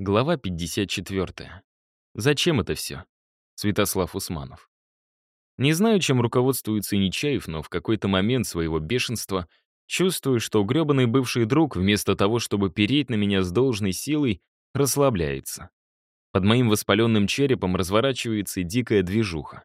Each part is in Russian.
Глава 54. Зачем это все? Святослав Усманов. Не знаю, чем руководствуется Нечаев, но в какой-то момент своего бешенства чувствую, что грёбаный бывший друг, вместо того, чтобы переть на меня с должной силой, расслабляется. Под моим воспаленным черепом разворачивается дикая движуха.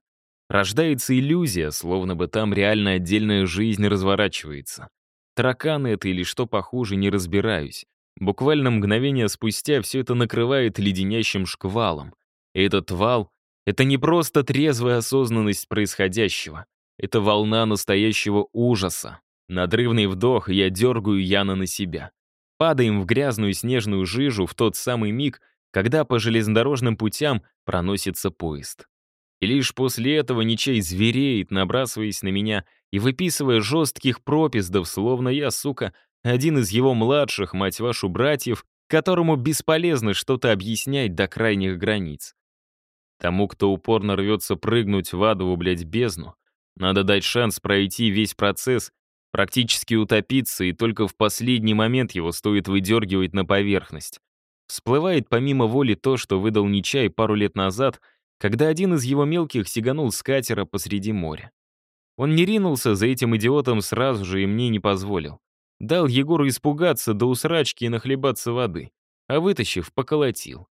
Рождается иллюзия, словно бы там реально отдельная жизнь разворачивается. Тараканы это или что похуже, не разбираюсь. Буквально мгновение спустя все это накрывает леденящим шквалом. И этот вал — это не просто трезвая осознанность происходящего. Это волна настоящего ужаса. Надрывный вдох, я дергаю Яна на себя. Падаем в грязную снежную жижу в тот самый миг, когда по железнодорожным путям проносится поезд. И лишь после этого Ничей звереет, набрасываясь на меня и выписывая жестких пропиздов, словно я, сука, один из его младших, мать вашу, братьев, которому бесполезно что-то объяснять до крайних границ. Тому, кто упорно рвется прыгнуть в адову, блядь, бездну, надо дать шанс пройти весь процесс, практически утопиться, и только в последний момент его стоит выдергивать на поверхность. Всплывает помимо воли то, что выдал Нечай пару лет назад, когда один из его мелких сиганул с катера посреди моря. Он не ринулся за этим идиотом сразу же и мне не позволил. Дал Егору испугаться до усрачки и нахлебаться воды, а вытащив, поколотил.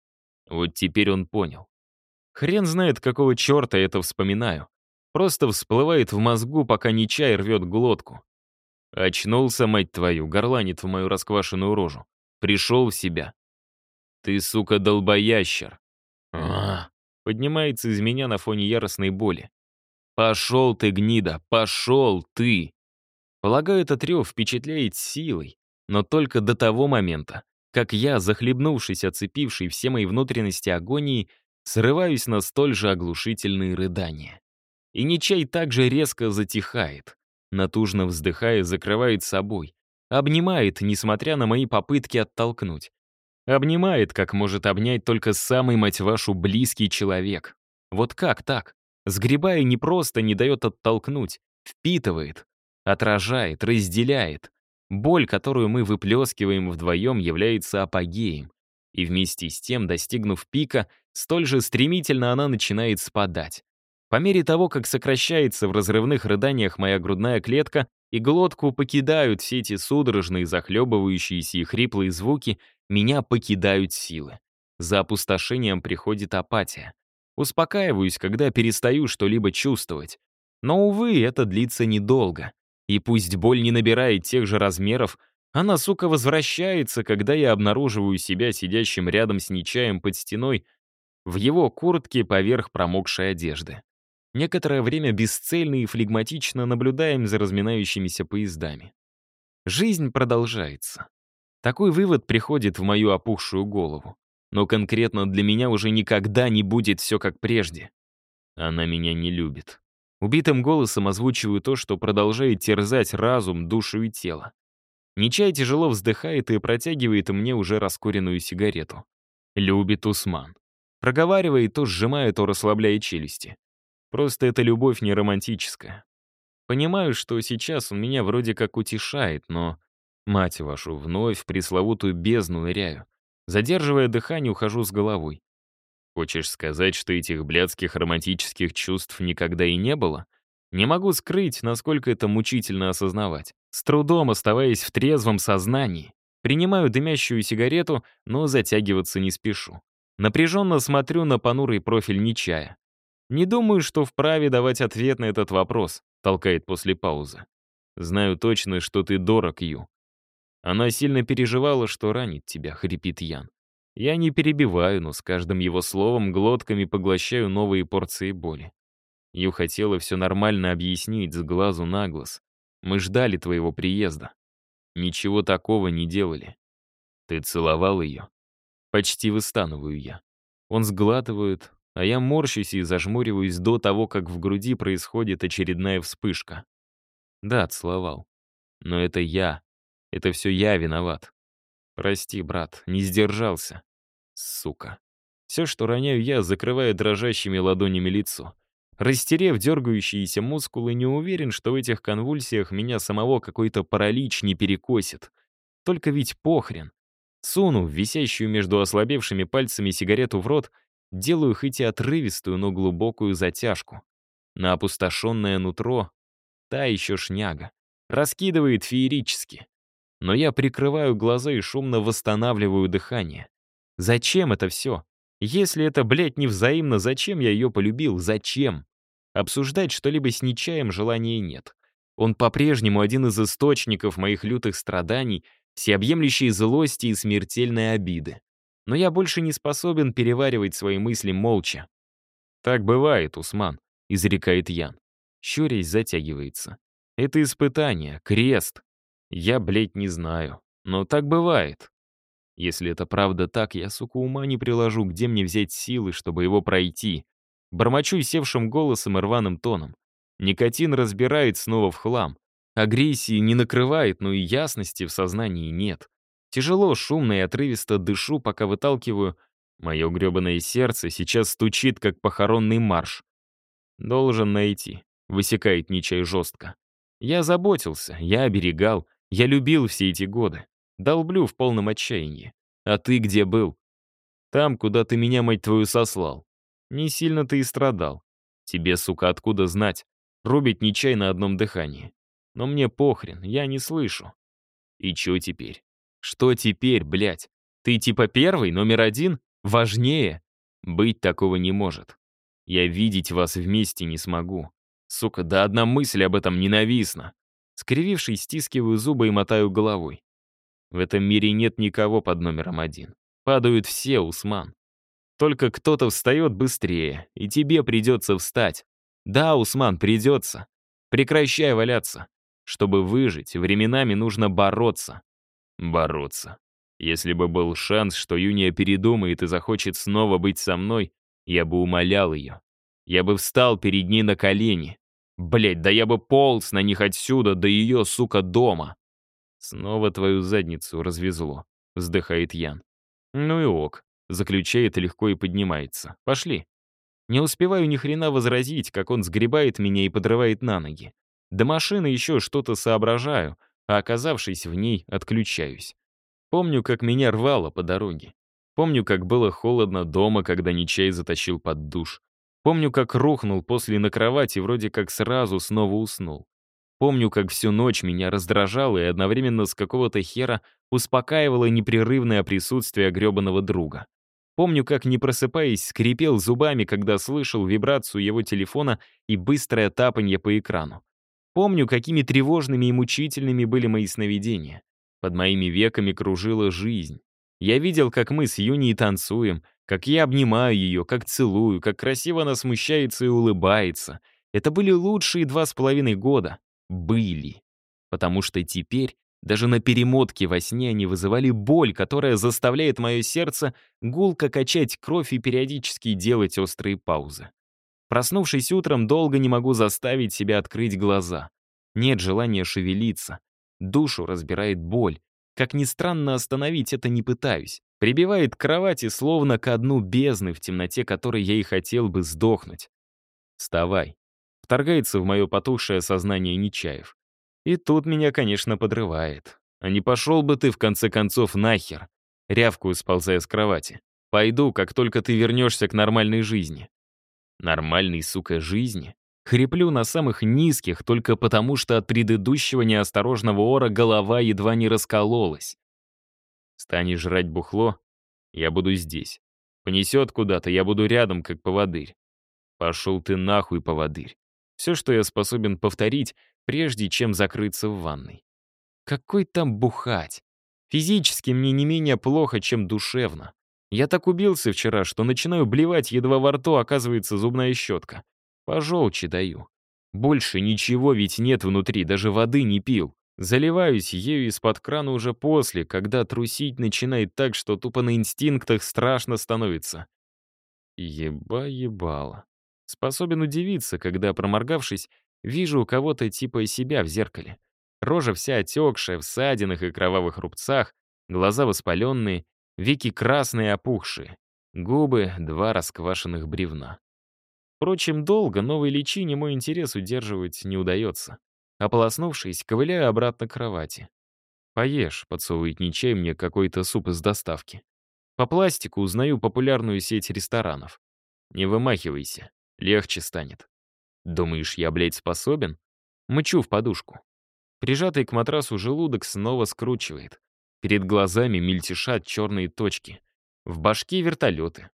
Вот теперь он понял. Хрен знает, какого черта я это вспоминаю. Просто всплывает в мозгу, пока не чай рвет глотку. Очнулся, мать твою, горланит в мою расквашенную рожу. Пришел в себя. Ты, сука, долбоящер. А, поднимается из меня на фоне яростной боли. Пошел ты, гнида, пошел ты. Полагаю, этот рев впечатляет силой, но только до того момента, как я, захлебнувшись, оцепивший все мои внутренности агонии, срываюсь на столь же оглушительные рыдания. И Нечай также резко затихает, натужно вздыхая, закрывает собой, обнимает, несмотря на мои попытки оттолкнуть. Обнимает, как может обнять только самый, мать вашу, близкий человек. Вот как так? Сгребая не просто не дает оттолкнуть, впитывает, отражает, разделяет. Боль, которую мы выплескиваем вдвоем, является апогеем. И вместе с тем, достигнув пика, столь же стремительно она начинает спадать. По мере того, как сокращается в разрывных рыданиях моя грудная клетка, и глотку покидают все эти судорожные, захлебывающиеся и хриплые звуки, меня покидают силы. За опустошением приходит апатия. Успокаиваюсь, когда перестаю что-либо чувствовать. Но, увы, это длится недолго. И пусть боль не набирает тех же размеров, она, сука, возвращается, когда я обнаруживаю себя сидящим рядом с Нечаем под стеной в его куртке поверх промокшей одежды. Некоторое время бесцельно и флегматично наблюдаем за разминающимися поездами. Жизнь продолжается. Такой вывод приходит в мою опухшую голову. Но конкретно для меня уже никогда не будет все как прежде. Она меня не любит. Убитым голосом озвучиваю то, что продолжает терзать разум, душу и тело. Нечай тяжело вздыхает и протягивает мне уже раскуренную сигарету. Любит Усман. Проговаривает, то сжимая, то расслабляя челюсти. Просто эта любовь не романтическая. Понимаю, что сейчас он меня вроде как утешает, но, мать вашу, вновь в пресловутую бездну ныряю. Задерживая дыхание, ухожу с головой. Хочешь сказать, что этих блядских романтических чувств никогда и не было? Не могу скрыть, насколько это мучительно осознавать. С трудом оставаясь в трезвом сознании, принимаю дымящую сигарету, но затягиваться не спешу. Напряженно смотрю на понурый профиль Нечая. Не думаю, что вправе давать ответ на этот вопрос, толкает после паузы. Знаю точно, что ты дорог, Ю. Она сильно переживала, что ранит тебя, хрипит Ян. Я не перебиваю, но с каждым его словом глотками поглощаю новые порции боли. Ю хотела все нормально объяснить с глазу на глаз. Мы ждали твоего приезда. Ничего такого не делали. Ты целовал ее? Почти выстанываю я. Он сглатывает, а я морщусь и зажмуриваюсь до того, как в груди происходит очередная вспышка. Да, целовал. Но это я. Это все я виноват. Прости, брат, не сдержался. Сука. Все, что роняю я, закрываю дрожащими ладонями лицо. Растерев дергающиеся мускулы, не уверен, что в этих конвульсиях меня самого какой-то паралич не перекосит. Только ведь похрен. Сунув висящую между ослабевшими пальцами сигарету в рот, делаю хоть и отрывистую, но глубокую затяжку. На опустошенное нутро та еще шняга. Раскидывает феерически. Но я прикрываю глаза и шумно восстанавливаю дыхание. Зачем это все? Если это, блядь, невзаимно, зачем я ее полюбил? Зачем? Обсуждать что-либо с Нечаем желания нет. Он по-прежнему один из источников моих лютых страданий, всеобъемлющей злости и смертельной обиды. Но я больше не способен переваривать свои мысли молча. «Так бывает, Усман», — изрекает Ян. Щурясь затягивается. «Это испытание, крест. Я, блядь, не знаю. Но так бывает. Если это правда так, я, сука, ума не приложу, где мне взять силы, чтобы его пройти. Бормочу севшим голосом и рваным тоном. Никотин разбирает снова в хлам. Агрессии не накрывает, но и ясности в сознании нет. Тяжело, шумно и отрывисто дышу, пока выталкиваю. Мое гребаное сердце сейчас стучит, как похоронный марш. «Должен найти», — высекает Ничай жестко. «Я заботился, я оберегал, я любил все эти годы. Долблю в полном отчаянии. А ты где был? Там, куда ты меня, мать твою, сослал. Не сильно ты и страдал. Тебе, сука, откуда знать? Рубить нечай на одном дыхании. Но мне похрен, я не слышу. И чё теперь? Что теперь, блядь? Ты типа первый, номер один? Важнее? Быть такого не может. Я видеть вас вместе не смогу. Сука, да одна мысль об этом ненавистна. Скривившись, стискиваю зубы и мотаю головой. В этом мире нет никого под номером один. Падают все, Усман. Только кто-то встает быстрее, и тебе придется встать. Да, Усман, придется. Прекращай валяться. Чтобы выжить, временами нужно бороться. Бороться. Если бы был шанс, что Юния передумает и захочет снова быть со мной, я бы умолял ее. Я бы встал перед ней на колени. Блять, да я бы полз на них отсюда до ее, сука, дома. «Снова твою задницу развезло», — вздыхает Ян. «Ну и ок», — заключает легко и поднимается. «Пошли». Не успеваю ни хрена возразить, как он сгребает меня и подрывает на ноги. До машины еще что-то соображаю, а оказавшись в ней, отключаюсь. Помню, как меня рвало по дороге. Помню, как было холодно дома, когда Нечай затащил под душ. Помню, как рухнул после на кровати, вроде как сразу снова уснул. Помню, как всю ночь меня раздражало и одновременно с какого-то хера успокаивало непрерывное присутствие гребаного друга. Помню, как, не просыпаясь, скрипел зубами, когда слышал вибрацию его телефона и быстрое тапанье по экрану. Помню, какими тревожными и мучительными были мои сновидения. Под моими веками кружила жизнь. Я видел, как мы с Юней танцуем, как я обнимаю ее, как целую, как красиво она смущается и улыбается. Это были лучшие два с половиной года были. Потому что теперь даже на перемотке во сне они вызывали боль, которая заставляет мое сердце гулко качать кровь и периодически делать острые паузы. Проснувшись утром, долго не могу заставить себя открыть глаза. Нет желания шевелиться. Душу разбирает боль. Как ни странно, остановить это не пытаюсь. Прибивает к кровати, словно к дну бездны, в темноте которой я и хотел бы сдохнуть. «Вставай», вторгается в мое потухшее сознание Нечаев. И тут меня, конечно, подрывает. А не пошел бы ты, в конце концов, нахер? Рявкую, сползая с кровати. Пойду, как только ты вернешься к нормальной жизни. Нормальной, сука, жизни? Хриплю на самых низких, только потому что от предыдущего неосторожного ора голова едва не раскололась. Станешь жрать бухло, я буду здесь. Понесет куда-то, я буду рядом, как поводырь. Пошел ты нахуй, поводырь. Все, что я способен повторить, прежде чем закрыться в ванной. Какой там бухать? Физически мне не менее плохо, чем душевно. Я так убился вчера, что начинаю блевать, едва во рту оказывается зубная щетка. Пожелче даю. Больше ничего ведь нет внутри, даже воды не пил. Заливаюсь ею из-под крана уже после, когда трусить начинает так, что тупо на инстинктах страшно становится. Еба-ебало. Способен удивиться, когда, проморгавшись, вижу у кого-то типа себя в зеркале. Рожа вся отекшая, в ссадинах и кровавых рубцах, глаза воспаленные, веки красные и опухшие, губы — два расквашенных бревна. Впрочем, долго новой личине мой интерес удерживать не удается. Ополоснувшись, ковыляю обратно к кровати. Поешь, подсовывает Нечай мне какой-то суп из доставки. По пластику узнаю популярную сеть ресторанов. Не вымахивайся, легче станет. Думаешь, я, блядь, способен? Мычу в подушку. Прижатый к матрасу желудок снова скручивает. Перед глазами мельтешат черные точки. В башке вертолеты.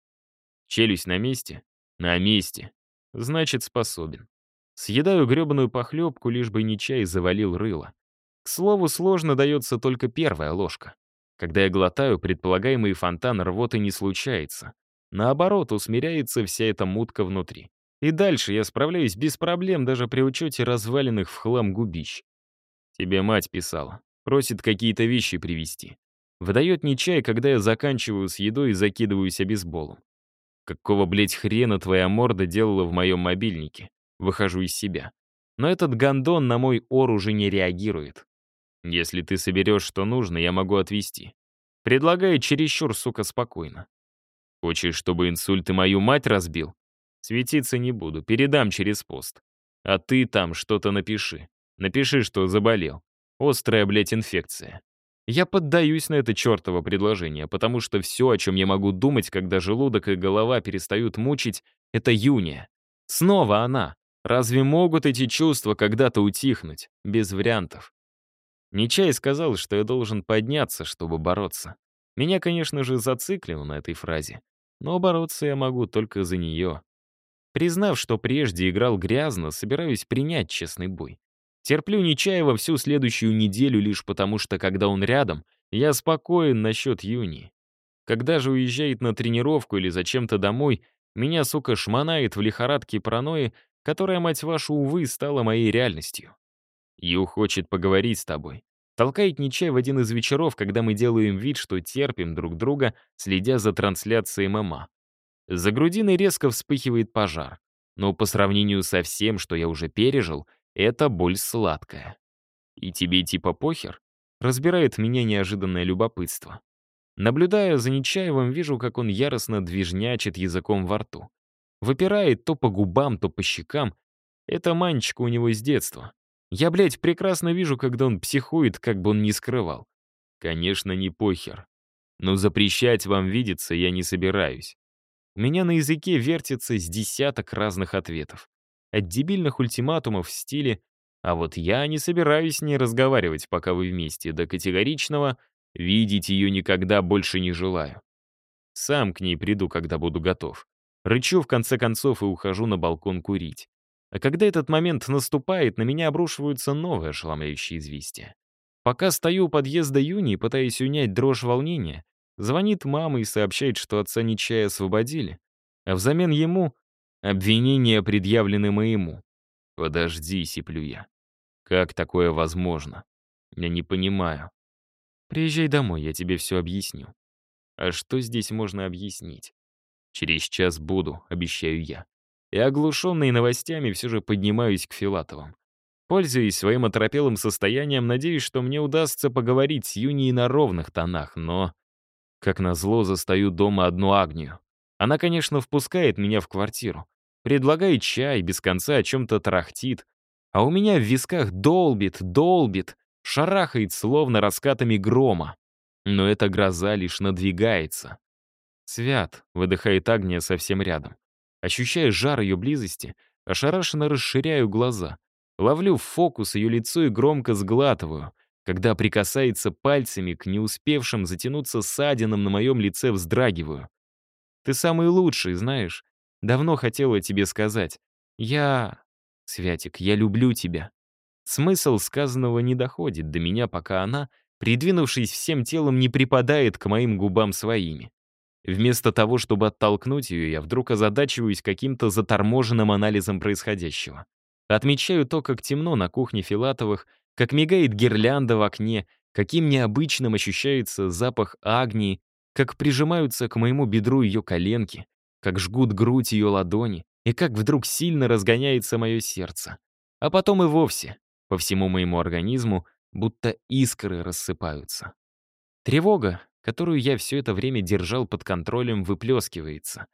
Челюсть на месте? На месте. Значит, способен. Съедаю гребаную похлебку, лишь бы не чай завалил рыло. К слову, сложно дается только первая ложка. Когда я глотаю, предполагаемый фонтан рвоты не случается. Наоборот, усмиряется вся эта мутка внутри. И дальше я справляюсь без проблем даже при учете разваленных в хлам губищ. Тебе мать писала. Просит какие-то вещи привезти. Выдает не чай, когда я заканчиваю с едой и закидываюсь обезболом. Какого, блядь, хрена твоя морда делала в моем мобильнике? Выхожу из себя. Но этот гондон на мой ор уже не реагирует. Если ты соберешь, что нужно, я могу отвезти. Предлагаю чересчур, сука, спокойно. Хочешь, чтобы инсульт и мою мать разбил? Светиться не буду, передам через пост. А ты там что-то напиши. Напиши, что заболел. Острая, блядь, инфекция. Я поддаюсь на это чертово предложение, потому что все, о чем я могу думать, когда желудок и голова перестают мучить, это Юния. Снова она. Разве могут эти чувства когда-то утихнуть? Без вариантов. Нечай сказал, что я должен подняться, чтобы бороться. Меня, конечно же, зациклило на этой фразе. Но бороться я могу только за нее. Признав, что прежде играл грязно, собираюсь принять честный бой. Терплю Нечаева всю следующую неделю лишь потому, что когда он рядом, я спокоен насчет Юни. Когда же уезжает на тренировку или зачем-то домой, меня, сука, шмонает в лихорадке паранойи, которая, мать вашу, увы, стала моей реальностью. Ю хочет поговорить с тобой. Толкает Нечай в один из вечеров, когда мы делаем вид, что терпим друг друга, следя за трансляцией ММА. За грудиной резко вспыхивает пожар. Но по сравнению со всем, что я уже пережил, это боль сладкая. И тебе типа похер? Разбирает меня неожиданное любопытство. Наблюдая за Нечаевым, вижу, как он яростно движнячит языком во рту. Выпирает то по губам, то по щекам. Это манчика у него с детства. Я, блядь, прекрасно вижу, когда он психует, как бы он ни скрывал. Конечно, не похер. Но запрещать вам видеться я не собираюсь. У меня на языке вертится с десяток разных ответов. От дебильных ультиматумов в стиле «А вот я не собираюсь с ней разговаривать, пока вы вместе», до категоричного «Видеть ее никогда больше не желаю». Сам к ней приду, когда буду готов. Рычу в конце концов и ухожу на балкон курить. А когда этот момент наступает, на меня обрушиваются новые ошеломляющие известия. Пока стою у подъезда Юни, пытаясь унять дрожь волнения, звонит мама и сообщает, что отца Нечая освободили, а взамен ему Обвинения предъявлены моему. Подожди, сиплю я. Как такое возможно? Я не понимаю. Приезжай домой, я тебе все объясню. А что здесь можно объяснить? Через час буду, обещаю я. И оглушенный новостями все же поднимаюсь к Филатовым. Пользуясь своим оторопелым состоянием, надеюсь, что мне удастся поговорить с Юнией на ровных тонах, но... Как назло, застаю дома одну Агнию. Она, конечно, впускает меня в квартиру. Предлагает чай, без конца о чем-то тарахтит. А у меня в висках долбит, долбит, шарахает словно раскатами грома. Но эта гроза лишь надвигается. «Свят», — выдыхает Агния совсем рядом. Ощущая жар ее близости, ошарашенно расширяю глаза. Ловлю в фокус ее лицо и громко сглатываю. Когда прикасается пальцами к не успевшим затянуться ссадинам на моем лице, вздрагиваю. «Ты самый лучший, знаешь. Давно хотела тебе сказать. Я... Святик, я люблю тебя. Смысл сказанного не доходит до меня, пока она, придвинувшись всем телом, не припадает к моим губам своими. Вместо того, чтобы оттолкнуть ее, я вдруг озадачиваюсь каким-то заторможенным анализом происходящего. Отмечаю то, как темно на кухне Филатовых, как мигает гирлянда в окне, каким необычным ощущается запах агнии, как прижимаются к моему бедру ее коленки, как жгут грудь ее ладони, и как вдруг сильно разгоняется мое сердце. А потом и вовсе, по всему моему организму, будто искры рассыпаются. Тревога, которую я все это время держал под контролем, выплескивается.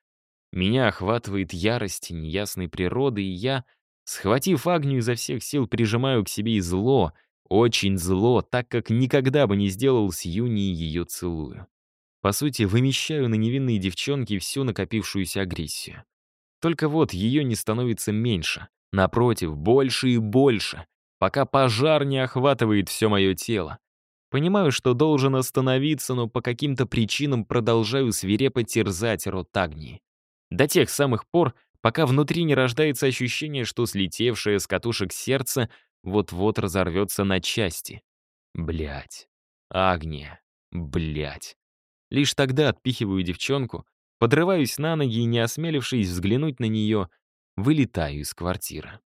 Меня охватывает ярость неясной природы, и я, схватив Агнию изо всех сил, прижимаю к себе и зло, Очень зло, так как никогда бы не сделал с Юнией ее целую. По сути, вымещаю на невинные девчонки всю накопившуюся агрессию. Только вот ее не становится меньше. Напротив, больше и больше, пока пожар не охватывает все мое тело. Понимаю, что должен остановиться, но по каким-то причинам продолжаю свирепо терзать рот Агнии. До тех самых пор, пока внутри не рождается ощущение, что слетевшее с катушек сердце вот-вот разорвется на части. Блять. Агния. Блять. Лишь тогда отпихиваю девчонку, подрываюсь на ноги и, не осмелившись взглянуть на нее, вылетаю из квартиры.